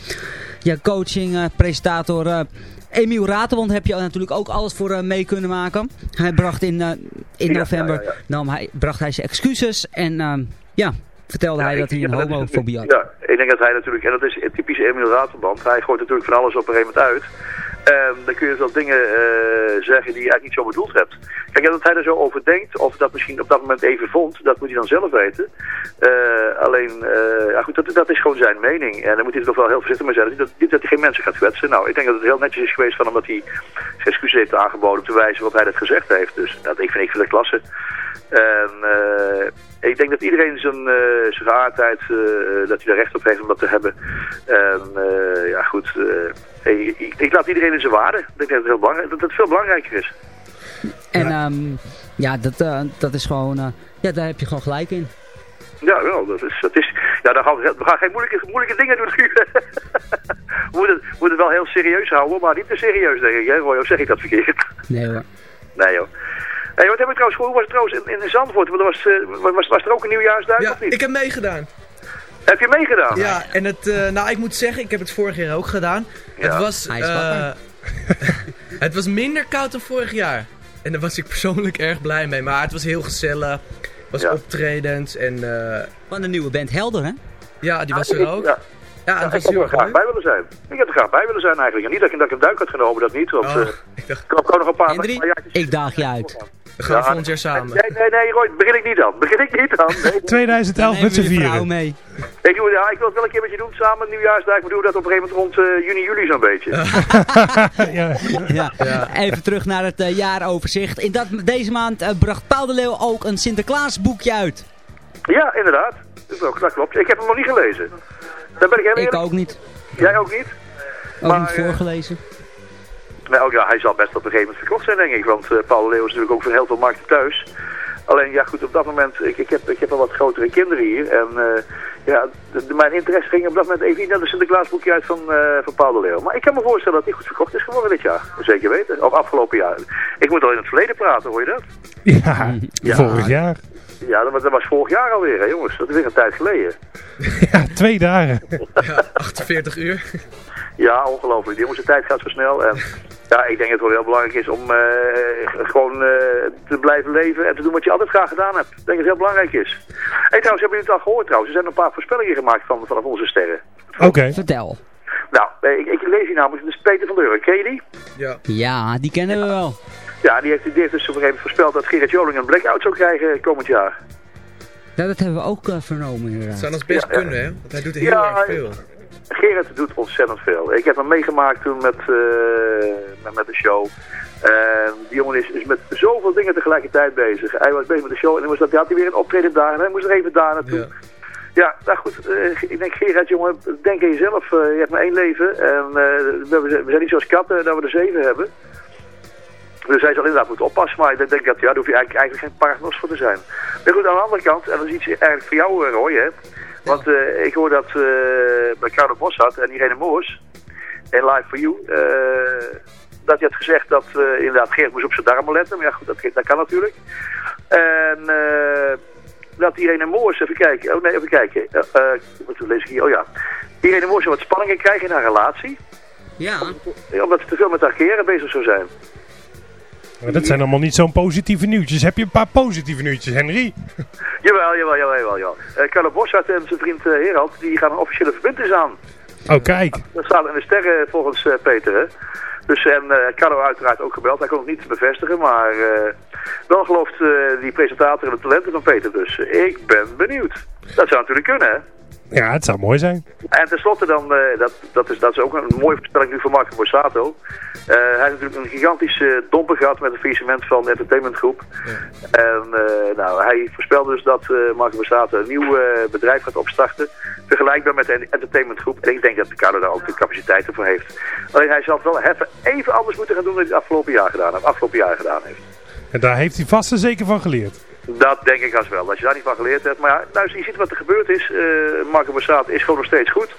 ja, coaching, presentator... Emiel Ratenwond heb je natuurlijk ook alles voor mee kunnen maken. Hij bracht in, in Ja, november ja, nam hij, bracht hij zijn excuses en ja, vertelde hij dat hij een homofobie had. Ja, ik denk dat hij natuurlijk, en dat is een typische Emil Raterband, hij gooit natuurlijk van alles op een gegeven moment uit. En dan kun je wel dingen eh, zeggen die je eigenlijk niet zo bedoeld hebt. Kijk, dat hij er zo over denkt, of dat misschien op dat moment even vond, dat moet hij dan zelf weten. Eh, alleen, eh, ja goed, dat, dat is gewoon zijn mening. En dan moet hij er toch wel heel voorzichtig mee zijn, dat, dat, dat hij geen mensen gaat kwetsen. Nou, ik denk dat het heel netjes is geweest van hem dat hij zijn excuses heeft aangeboden op de wijze waarop hij dat gezegd heeft. Dus dat, ik, vind, ik vind dat klasse. En eh, ik denk dat iedereen zijn, eh, zijn geaardheid, eh, dat hij daar recht op heeft om dat te hebben. En ja goed, ik, ik, ik laat iedereen in zijn waarde. Ik denk dat het, heel belangrijk, dat het veel belangrijker is. En ehm, ja, dat, dat is gewoon, ja, daar heb je gewoon gelijk in. Ja, wel, dat is, dat is, ja dan gaan we, we gaan geen moeilijke, moeilijke dingen doen nu. we moeten, we moeten het wel heel serieus houden, maar niet te serieus denk ik, hè Roy? Of zeg ik dat verkeerd? Nee hoor. Nee joh. Hey, wat hebben we trouwens, hoe was het trouwens in, in Zandvoort? Want er was, eh, was, was er ook een nieuwjaarsduik Ja, of niet? ik heb meegedaan. Heb je meegedaan? Ja, en het, eh, nou ik moet zeggen, ik heb het vorig jaar ook gedaan. Het was, Hij is eh, het was minder koud dan vorig jaar. En daar was ik persoonlijk erg blij mee. Maar het was heel gezellig. Het was optredend en... eh, Van de nieuwe band Helder, hè? ja, die was Ja, er ik- ook. Ja, Ja, Ja, het ik was had heel er graag erg bij willen zijn. Ik had er graag bij willen zijn eigenlijk. En niet dat ik, dat ik een duik had genomen, dat niet. Want Oh, eh, ik heb gewoon nog een paar... Jaartjes- ik daag je uit. We gaan Ja, volgend jaar samen. Nee, nee, nee, Roy, begin ik niet aan. Begin ik niet aan. Nee. 2011 met z'n vieren. mee. Ik, doe, ja, ik wil het wel een keer met je doen, samen nieuwjaarsduik. We doen dat op een gegeven moment rond eh, juni, juli zo'n beetje. ja. Ja. Even terug naar het eh, jaaroverzicht. In dat, deze maand eh, bracht Paul de Leeuw ook een Sinterklaasboekje uit. Ja, inderdaad. Dat, klopt. Ik heb hem nog niet gelezen. Daar ben ik Ik ook niet. Jij ook niet? Ook Maar, niet voorgelezen. Ja, hij zal best op een gegeven moment verkocht zijn, denk ik. Want eh, Paul de Leeuw is natuurlijk ook voor heel veel markten thuis. Alleen, ja goed, op dat moment, ik, ik, heb, ik heb al wat grotere kinderen hier. En eh, ja, de, de- mijn interesse ging op dat moment even niet naar de Sinterklaasboekje uit van, eh, van Paul de Leeuw. Maar ik kan me voorstellen dat hij goed verkocht is geworden dit jaar. Zeker weten. Of afgelopen jaar. Ik moet al in het verleden praten, hoor je dat? Ja, Ja. vorig jaar. Ja, dat was, dat was vorig jaar alweer, hè, jongens. Dat is weer een tijd geleden. Ja, twee dagen. Ja, 48 uur. Ja, ongelooflijk. Die jongens, de tijd gaat zo snel. En ja, ik denk dat het wel heel belangrijk is om eh, gewoon eh, te blijven leven en te doen wat je altijd graag gedaan hebt. Ik denk dat het heel belangrijk is. Hé, trouwens, hebben jullie het al gehoord trouwens? Er zijn een paar voorspellingen gemaakt van, vanaf onze sterren. Oké. Vertel. Nou, eh, ik, ik lees hier namelijk, dat is Peter van Deuren. Ken je die? Ja. Ja, die kennen we wel. Ja, die heeft, die heeft dus op een gegeven moment voorspeld dat Gerard Joling een blackout zou krijgen komend jaar. Ja, dat hebben we ook vernomen Het inderdaad. zou ons best ja. kunnen, hè? Want hij doet heel Ja, erg veel. Gerard doet ontzettend veel. Ik heb hem meegemaakt toen met, eh, met, met de show. En die jongen is, is met zoveel dingen tegelijkertijd bezig. Hij was bezig met de show en dan dat, had hij weer een optreden daar. En hij moest er even daar naartoe. Ja. Ja, nou goed. eh, ik denk, Gerard, jongen, denk aan jezelf. eh, je hebt maar één leven. En we, zijn niet zoals katten dat we er zeven hebben. Dus hij zal inderdaad moeten oppassen. Maar ik denk dat, ja, daar hoef je eigenlijk, eigenlijk geen paragnos voor te zijn. Maar goed, aan de andere kant, en dat is iets eigenlijk voor jou, Roy, hè. Want eh, ik hoor dat eh bij Carlo Bossart en Irene Moors, in Live for You, eh, dat hij had gezegd dat eh, inderdaad Geert moest op zijn darmen letten. Maar ja, goed, dat, dat kan natuurlijk. En eh, dat Irene Moors, even kijken, oh nee, even kijken. Eh, eh, wat lees ik hier? Oh ja. Irene Moors zou wat spanningen krijgen in haar relatie. Ja. eh, Omdat ze te veel met haar keren bezig zou zijn. Maar dat zijn allemaal niet zo'n positieve nieuwtjes. Heb je een paar positieve nieuwtjes, Henry? Jawel, jawel, jawel, jawel. jawel. Eh, Carlo Bossart en zijn vriend eh, Herald, die gaan een officiële verbindenis aan. Oh, kijk. Dat staat in de sterren volgens eh, Peter, hè. Dus en uh, Carlo uiteraard ook gebeld. Hij kon het niet bevestigen, maar uh, wel gelooft uh, die presentator en de talenten van Peter. Dus ik ben benieuwd. Dat zou natuurlijk kunnen, hè. Ja, het zou mooi zijn. En tenslotte dan, uh, dat, dat, is, dat is ook een mooie voorspelling nu van Marco Borsato. Uh, hij heeft natuurlijk een gigantische domper gehad met het faillissement van de entertainmentgroep. Ja. En uh, nou, hij voorspelde dus dat Marco Borsato een nieuw bedrijf gaat opstarten. Vergelijkbaar met de entertainmentgroep. En ik denk dat de Carlo daar ook de capaciteiten voor heeft. Alleen hij zal het wel even, even anders moeten gaan doen dan hij het afgelopen jaar gedaan, heeft, afgelopen jaar gedaan heeft. En daar heeft hij vast en zeker van geleerd. Dat denk ik als wel. Als je daar niet van geleerd hebt. Maar ja, nou, je ziet wat er gebeurd is. Uh, Marco Borsato is gewoon nog steeds goed.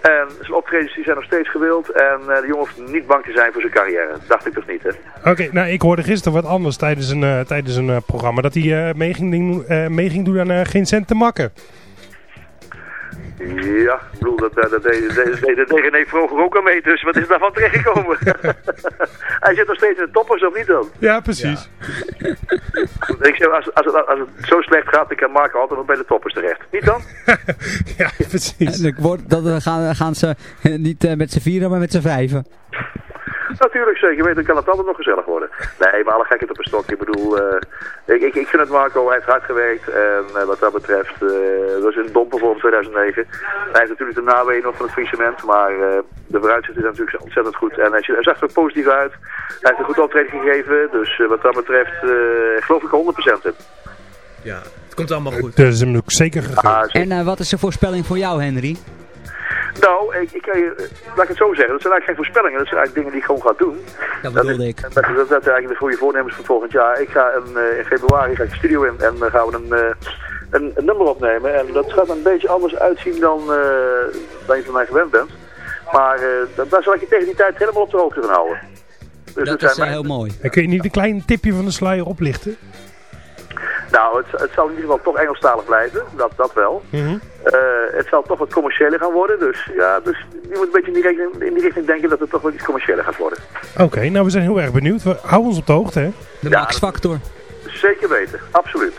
En zijn optredens die zijn nog steeds gewild. En uh, de jongen hoeft niet bang te zijn voor zijn carrière. Dat dacht ik toch niet, hè? Oké, nou ik hoorde gisteren wat anders tijdens een, uh, tijdens een programma. Dat hij mee, ging, mee ging doen aan Geen Cent te Makken. Ja, ik bedoel, dat, dat, dat, deed, dat, dat René vroeger ook al mee, dus wat is daarvan terechtgekomen? Hij zit nog steeds in de toppers, of niet dan? Ja, precies. Ja. Ik zeg, als, als, het, als het zo slecht gaat, dan kan Marco altijd nog bij de toppers terecht. Niet dan? ja, precies. Dan, wordt, dan gaan, gaan ze niet uh, met z'n vieren, maar met z'n vijven. Natuurlijk, zeker weten, kan het altijd nog gezellig worden. Nee, maar alle gekheid op een stok. Ik bedoel, eh, ik, ik, ik vind het Marco, hij heeft hard gewerkt. En eh, wat dat betreft, eh dat was in Dom bijvoorbeeld 2009. Hij heeft natuurlijk de naweeën nog van het faillissement, maar eh, de vooruitzicht is natuurlijk ontzettend goed. En hij, hij zag er positief uit. Hij heeft een goed optreden gegeven, dus eh, wat dat betreft eh, geloof ik er 100% in. Ja, het komt allemaal goed. Dus hem ook zeker gegaan. En eh, wat is de voorspelling voor jou, Henry? Nou, ik, ik, kan je- laat ik het zo zeggen. Dat zijn eigenlijk geen voorspellingen. Dat zijn eigenlijk dingen die ik gewoon ga doen. Dat Dat, bedoelde ik. dat, dat, dat zijn eigenlijk de goede voornemens voor volgend jaar. Ik ga een, eh, in februari ga ik de studio in en dan gaan we een, eh, een, een nummer opnemen. En dat gaat een beetje anders uitzien dan, eh, dan je van mij gewend bent. Maar eh, dat, daar zal ik je tegen die tijd helemaal op de hoogte van houden. Dus Dat zijn is eh, mijn- heel mooi. En kun je niet een klein tipje van de sluier oplichten? Nou, het, het zal in ieder geval toch Engelstalig blijven. Dat, dat wel. Mhm. Eh, het zal toch wat commerciëler gaan worden. Dus ja, dus je moet een beetje in die, richting, in die richting denken dat het toch wel iets commerciëler gaat worden. Oké, nou we zijn heel erg benieuwd. We houden ons op de hoogte, hè? De Ja, Max Factor. Zeker weten, absoluut.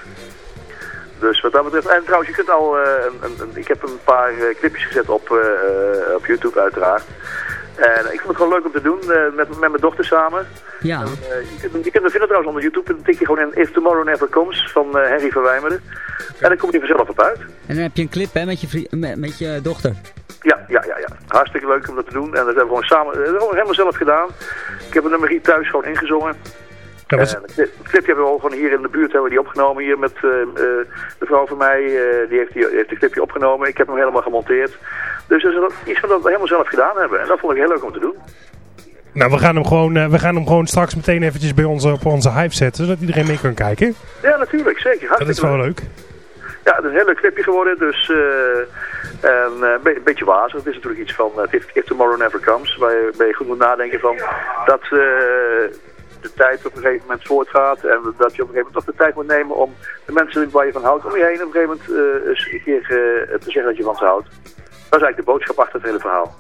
Dus wat dat betreft, en trouwens, je kunt al, eh, een, een, een- ik heb een paar eh, clipjes gezet op, eh, eh, op YouTube uiteraard. En ik vond het gewoon leuk om te doen, eh, met, met mijn dochter samen. Ja. En, eh, je, kunt, je kunt hem vinden trouwens onder YouTube, dan tik je gewoon in If Tomorrow Never Comes van eh, Henry van Wijmeren. En dan komt hij vanzelf op uit. En dan heb je een clip hè, met, je met, met je dochter. Ja, ja, ja, ja. Hartstikke leuk om dat te doen. En dat hebben we gewoon samen, dat hebben we helemaal zelf gedaan. Ik heb een nummer hier thuis gewoon ingezongen. Dat was- En het clip- het clipje hebben we al gewoon hier in de buurt hebben we die opgenomen. Hier met eh, eh, de vrouw van mij, eh, die heeft, die heeft het clipje opgenomen. Ik heb hem helemaal gemonteerd. Dus dat is iets dat we helemaal zelf gedaan hebben. En dat vond ik heel leuk om te doen. Nou, we gaan hem gewoon, eh, we gaan hem gewoon straks meteen eventjes bij ons op onze hive zetten, zodat iedereen mee kan kijken. Ja, natuurlijk, zeker. Dat is wel leuk. Ja, het is een heel leuk clipje geworden. Dus eh, en, eh, een be- beetje wazig. Het is natuurlijk iets van if, if Tomorrow Never Comes. Waar je, waar je goed moet nadenken van dat de tijd op een gegeven moment voortgaat. En dat je op een gegeven moment toch de tijd moet nemen om de mensen waar je van houdt om je heen op een gegeven moment eens een keer te zeggen dat je van ze houdt. Dat is eigenlijk de boodschap achter het hele verhaal.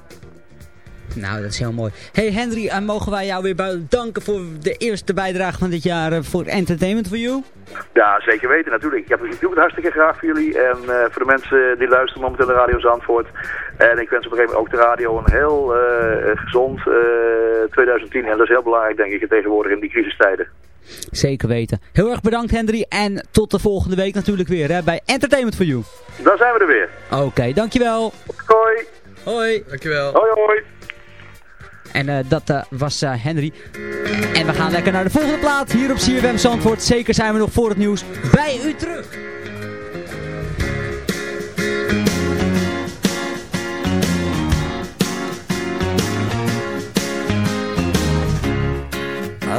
Nou, dat is heel mooi. Hey Henry, en mogen wij jou weer bedanken voor de eerste bijdrage van dit jaar eh, voor Entertainment for You? Ja, zeker weten natuurlijk. Ik, heb, ik doe het hartstikke graag voor jullie en eh, voor de mensen die luisteren momenteel naar Radio Zandvoort. En ik wens op een gegeven moment ook de radio een heel eh, gezond eh, 2010. En dat is heel belangrijk denk ik tegenwoordig in die crisistijden. Zeker weten. Heel erg bedankt Henry en tot de volgende week natuurlijk weer hè, bij Entertainment for You. Dan zijn we er weer. Oké, dankjewel. Hoi. Hoi. Dankjewel. Hoi hoi. En eh, dat eh, was eh, Henry. En we gaan lekker naar de volgende plaat hier op CFM Zandvoort. Zeker zijn we nog voor het nieuws bij u terug.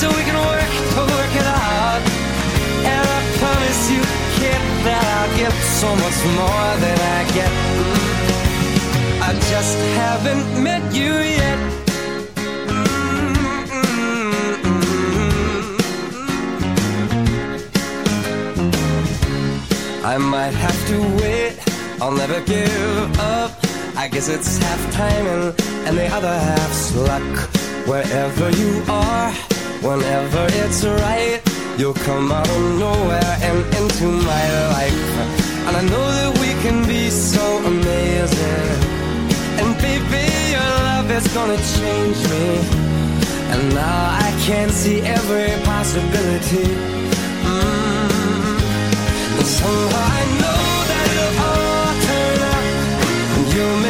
So we can work to work it out And I promise you can't that I'll get so much more than I get. I just haven't met you yet. I might have to wait, I'll never give up. I guess it's half timing and the other half's luck. Wherever you are, whenever it's right, you'll come out of nowhere and into my life. And I know that we can be so amazing. And baby, your love is gonna change me. And now I can see every possibility. Mm. And somehow I know that it'll all turn out. And you'll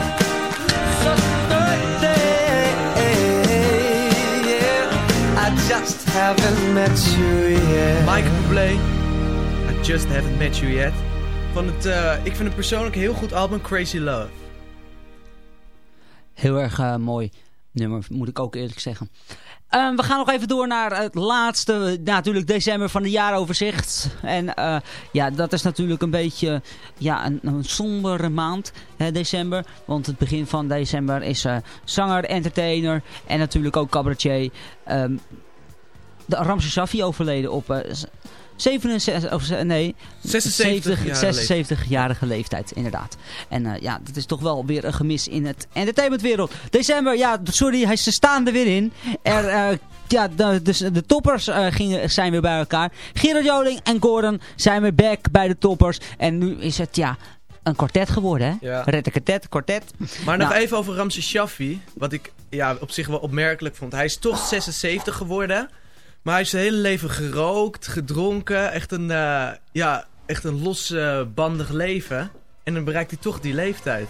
Haven't met you yet. Mike Bublé, I just haven't met you yet. Van het, eh, ik vind het persoonlijk een heel goed album, Crazy Love. Heel erg eh, mooi nummer, moet ik ook eerlijk zeggen. Ehm, we gaan nog even door naar het laatste, natuurlijk december van de jaaroverzicht. En eh, ja, dat is natuurlijk een beetje ja, een, een sombere maand, hè, december. Want het begin van december is eh, zanger, entertainer en natuurlijk ook cabaretier. ehm de Ramses Shaffi overleden op eh, 67, of, eh, nee, 76-jarige 76-jarige leeftijd, inderdaad. En eh, ja, dat is toch wel weer een gemis in het entertainmentwereld. December, ja, sorry, hij- ze staan er weer in. Er, eh, ja, de, dus de toppers gingen, zijn weer bij elkaar. Gerard Joling en Gordon zijn weer back bij de toppers. En nu is het, ja, een kwartet geworden, hè? Ja. Retteketet, kwartet. Maar nog Nou, even over Ramses Shaffi. Wat ik ja, op zich wel opmerkelijk vond. Hij is toch 76 geworden. Maar hij heeft zijn hele leven gerookt, gedronken. Echt een, eh, ja, echt een losbandig leven. En dan bereikt hij toch die leeftijd.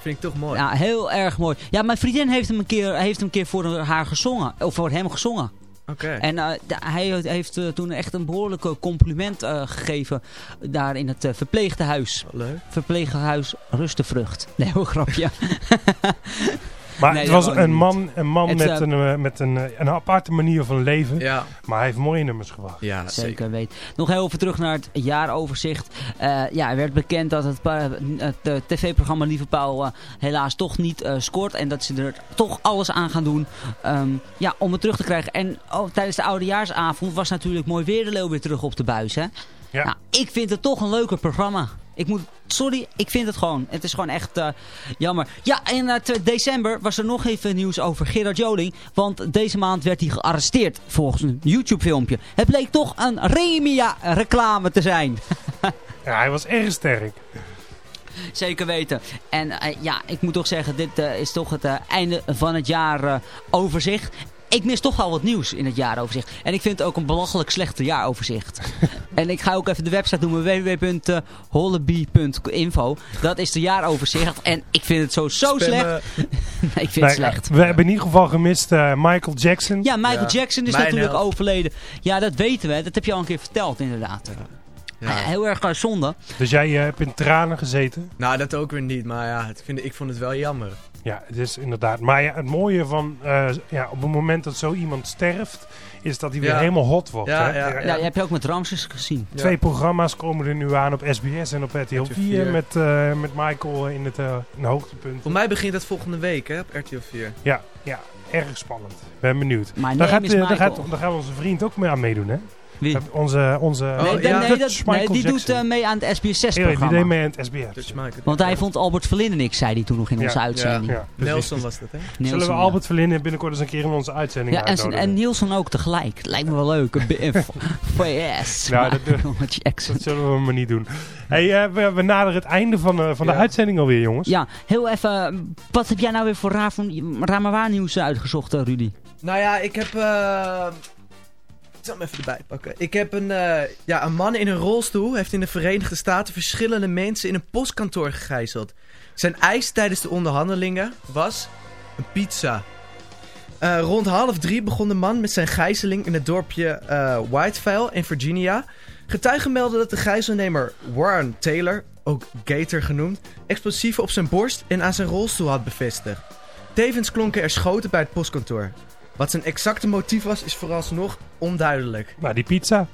Vind ik toch mooi. Ja, heel erg mooi. Ja, mijn vriendin heeft hem een keer, heeft hem een keer voor haar gezongen. Of voor hem gezongen. Oké. En eh, hij heeft eh, toen echt een behoorlijke compliment eh, gegeven daar in het eh, verpleegtehuis. Leuk. Verpleeghuis Rustevrucht. Nee, heel grapje. Maar Nee, het was een man, een man Het, met, eh, een, eh, met een, eh, een aparte manier van leven. Ja. Maar hij heeft mooie nummers gebracht. Ja, Zeker weet. Nog heel even terug naar het jaaroverzicht. Eh, ja, er werd bekend dat het, het tv-programma Lieve Pauw helaas toch niet eh, scoort. En dat ze er toch alles aan gaan doen ehm, ja, om het terug te krijgen. En oh, tijdens de oudejaarsavond was natuurlijk mooi weer de leeuw weer terug op de buis. Hè? Ja. Nou, ik vind het toch een leuker programma. Ik moet, sorry, ik vind het gewoon. Het is gewoon echt eh, jammer. Ja, in eh, t- december was er nog even nieuws over Gerard Joling. Want deze maand werd hij gearresteerd volgens een YouTube filmpje. Het bleek toch een Remia reclame te zijn. Ja, hij was erg sterk. Zeker weten. En eh, ja, ik moet toch zeggen, dit eh, is toch het eh, einde van het jaar eh, overzicht. Ik mis toch wel wat nieuws in het jaaroverzicht. En ik vind het ook een belachelijk slechte jaaroverzicht. en ik ga ook even de website noemen, www.holleby.info. Dat is de jaaroverzicht. En ik vind het zo, zo slecht. nee, ik vind Nee, het slecht. We hebben in ieder geval gemist eh, Michael Jackson. Ja, Michael Ja, Jackson is mijn natuurlijk overleden. Ja, dat weten we. Dat heb je al een keer verteld, inderdaad. Ja. Heel erg eh, zonde. Dus jij eh, hebt in tranen gezeten. Nou, dat ook weer niet. Maar ja, het vind, ik vond het wel jammer. Ja, het is inderdaad. Maar ja, het mooie van, eh, ja, op het moment dat zo iemand sterft, is dat hij weer Ja. helemaal hot wordt. Ja, hè? ja, Ja, je hebt je ook met Ramses gezien. Twee programma's komen er nu aan op SBS en op RTL 4 4. met, eh, met Michael in het, eh, in hoogtepunt. Voor mij begint het volgende week, hè, op RTL 4. Ja, ja, erg spannend. Ben benieuwd. My Daar name gaat, is daar, Michael. gaat, daar gaat onze vriend ook mee aan meedoen, hè? Wie? Onze, onze Oh, Nee, ja. nee, nee, dat, die doet eh, mee aan het SBS6 Ja, die programma. deed mee aan het SBS. Want hij vond Albert Verlinde niks, zei hij toen nog in Ja, onze uitzending. Ja. Nelson was dat, hè? Nielsen, Zullen we ja. Albert Verlinde binnenkort eens een keer in onze uitzending Ja, en, uitnodigen? en Nielsen ook tegelijk. Lijkt me wel leuk. VS. Nou, dat. Dat zullen we maar niet doen. Hey, eh, we, we naderen het einde van, eh, van de Ja. uitzending alweer, jongens. Ja, heel even. Wat heb jij nou weer voor raar, raar waar nieuws uitgezocht, Rudy? Nou ja, ik heb... zal hem even erbij pakken. Ik heb een, eh, ja, een man in een rolstoel heeft in de Verenigde Staten verschillende mensen in een postkantoor gegijzeld. Zijn eis tijdens de onderhandelingen was een pizza. Eh, rond half drie begon de man met zijn gijzeling in het dorpje eh Whitevale in Virginia. Getuigen melden dat de gijzelnemer Warren Taylor, ook Gator genoemd, explosieven op zijn borst en aan zijn rolstoel had bevestigd. Tevens klonken er schoten bij het postkantoor. Wat zijn exacte motief was, is vooralsnog onduidelijk. Maar die pizza.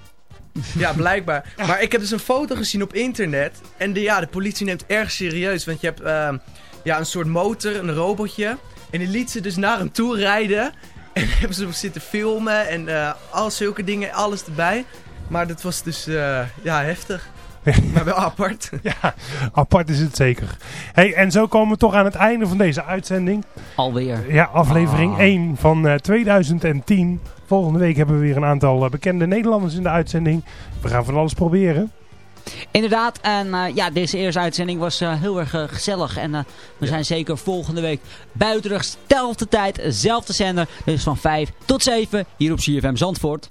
Ja, blijkbaar. Maar ik heb dus een foto gezien op internet. En de, ja, de politie neemt erg serieus. Want je hebt ehm, ja, een soort motor, een robotje. En die liet ze dus naar hem toe rijden. En hebben ze zitten filmen en eh, al zulke dingen, alles erbij. Maar dat was dus eh, ja, heftig. Maar wel apart. Ja, apart is het zeker. Hey, en zo komen we toch aan het einde van deze uitzending. Alweer. Ja, aflevering Ah. 1 van eh, 2010. Volgende week hebben we weer een aantal eh, bekende Nederlanders in de uitzending. We gaan van alles proberen. Inderdaad, en eh, ja, deze eerste uitzending was eh, heel erg gezellig. En eh, we zijn zeker volgende week buiten dezelfde tijd, dezelfde zender. Dus van 5 tot 7 hier op CFM Zandvoort.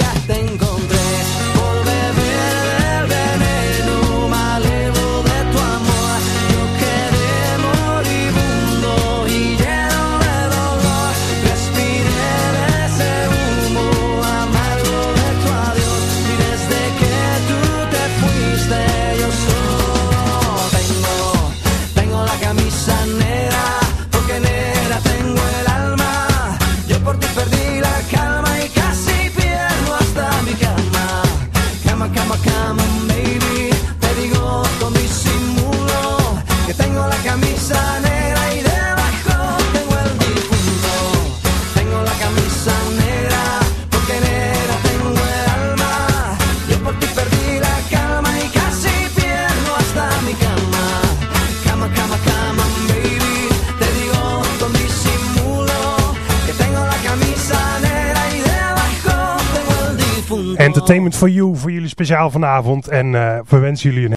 Entertainment for You voor jullie speciaal vanavond. En eh, we wensen jullie een